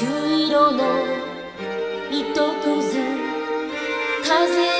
朱色の糸くず風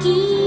き